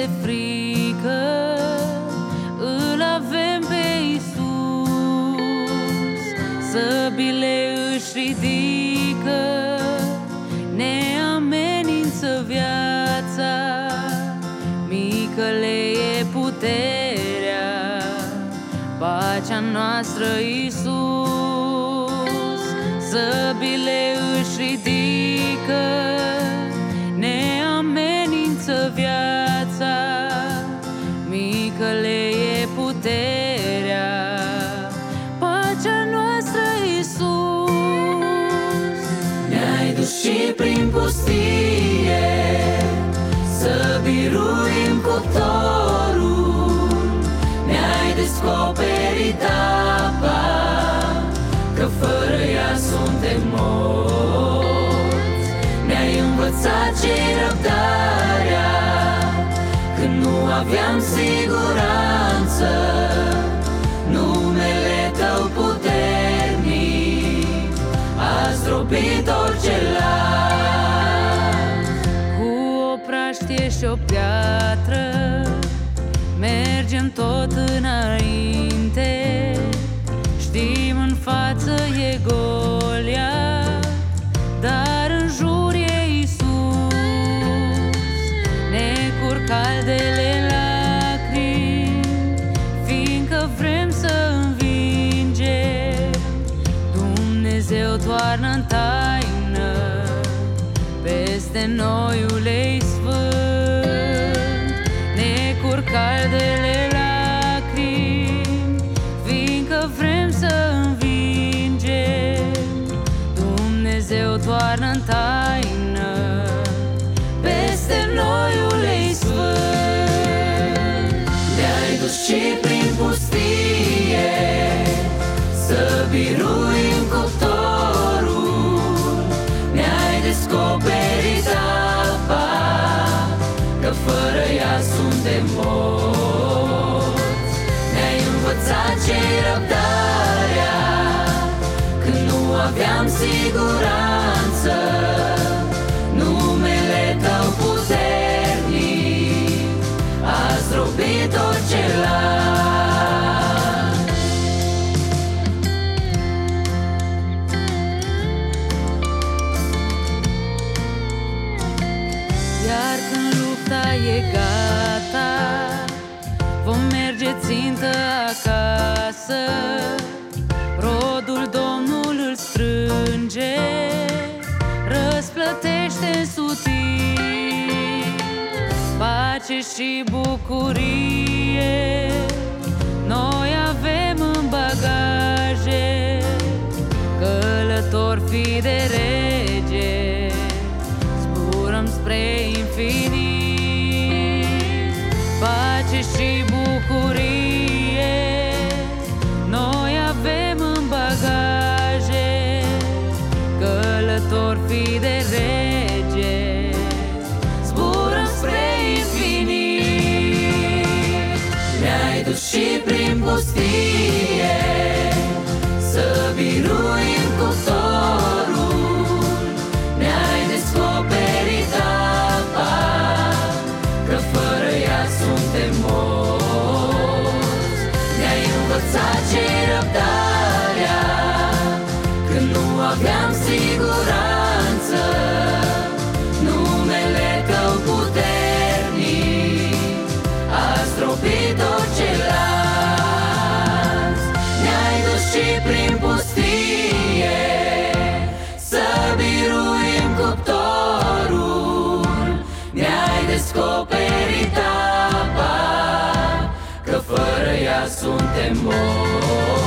este frică Îl avem pe Isus Săbile își ridică Ne amenință viața. Mică le e puterea Pacea noastră Isus Săbile își ridică pustie Să biruim cuptorul Ne-ai descoperit apa Că fără ea suntem morți. Ne-ai învățat ce răbdarea Când nu aveam siguranță și o piatră. Mergem tot înainte. Știm în față e Golia Dar în jur e Isus Ne curg caldele lacrimi Fiindcă vrem să învingem. Dumnezeu toarnă în taină Peste noi ulei sfânt Ne curg caldele lacrimi Fiindcă vrem să învingem. Dumnezeu toarnă în taină Ne-ai învățat ce răbdarea Când nu aveam siguranță merge țintă acasă Rodul Domnul îl strânge Răsplătește în sutit Pace și bucurie Noi avem în bagaje Călător fi de rege Zburăm spre infinit Pace și bucurie. Noi avem în bagaje Călător fi de rege. Zburăm spre infinit. Ne-ai dus și prin pustie și prin pustie Să biruim cuptorul. Ne-ai descoperit apa Că fără ea suntem morți